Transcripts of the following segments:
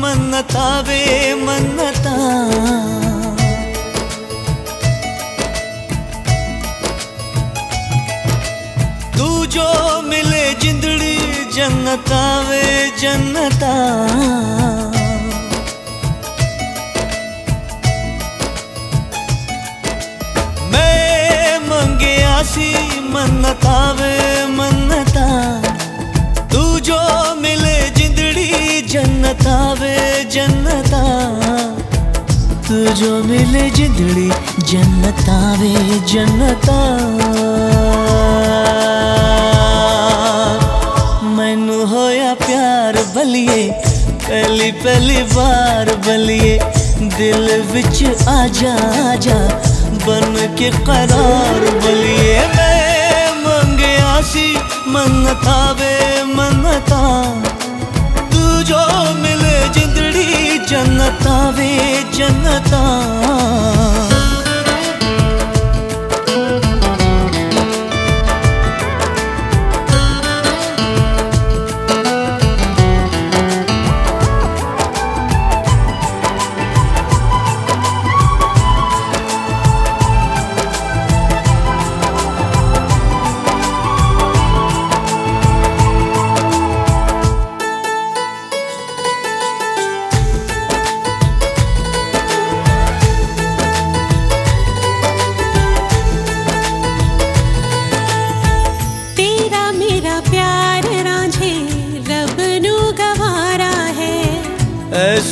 मन्नता वे मन्नता। तू जो मिले जिंदड़ी जन्नता वे जन्नता। मैं मंगे आसी मन्नता जन्नता वे जन्नता तू जो मिले जिंदड़ी जन्नता वे जन्नता। मैनू होया प्यार बलिए, पहली पहली बार बलिए, दिल विच आजा आजा बन के करार बलिए।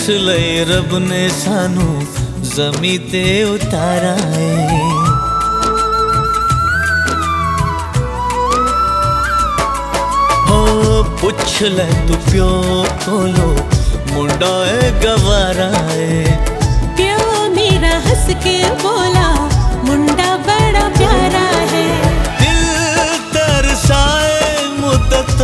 लई रब ने सानू जमी ते उतारा है हो पुछ ले तू प्यो कोलो मुंडा है गवारा है प्यो मेरा हंस के बोला मुंडा बड़ा प्यारा है। दिल तरसाए मुद्दत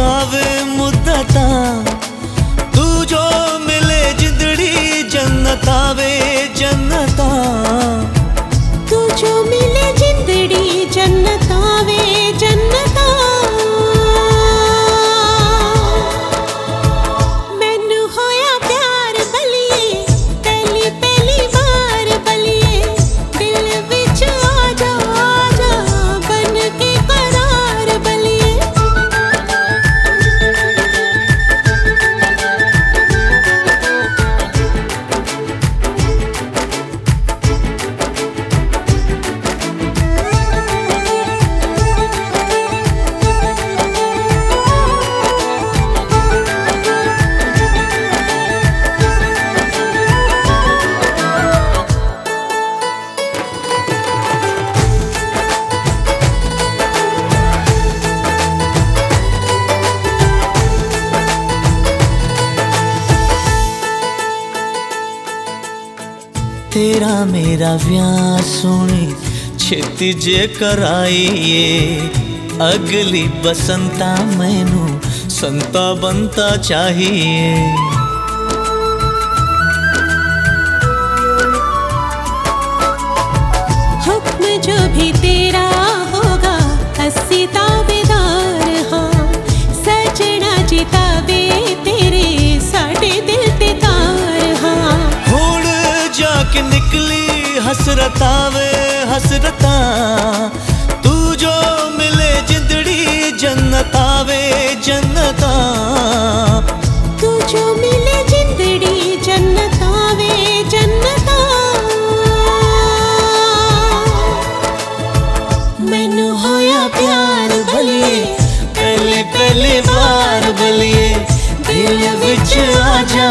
ਤੇਰਾ ਮੇਰਾ ਵਿਆਹ ਸੋਹਣੀ ਛੇਤੀ ਜੇ ਕਰਾਈਏ ਅਗਲੀ ਬਸੰਤਾ ਮੈਨੂੰ ਸੰਤਾ ਬੰਤਾ ਚਾਹੀਏ हुक्म जो भी तेरा हसरत आवे, हसरता तू जो मिले जिंदड़ी, जन्नत आवे, जन्नता तू जो मिले जिंदड़ी, जन्नत आवे, जन्नता मैनू होया प्यार बलिए पहले पहले बार बलिए दिल विच आ जा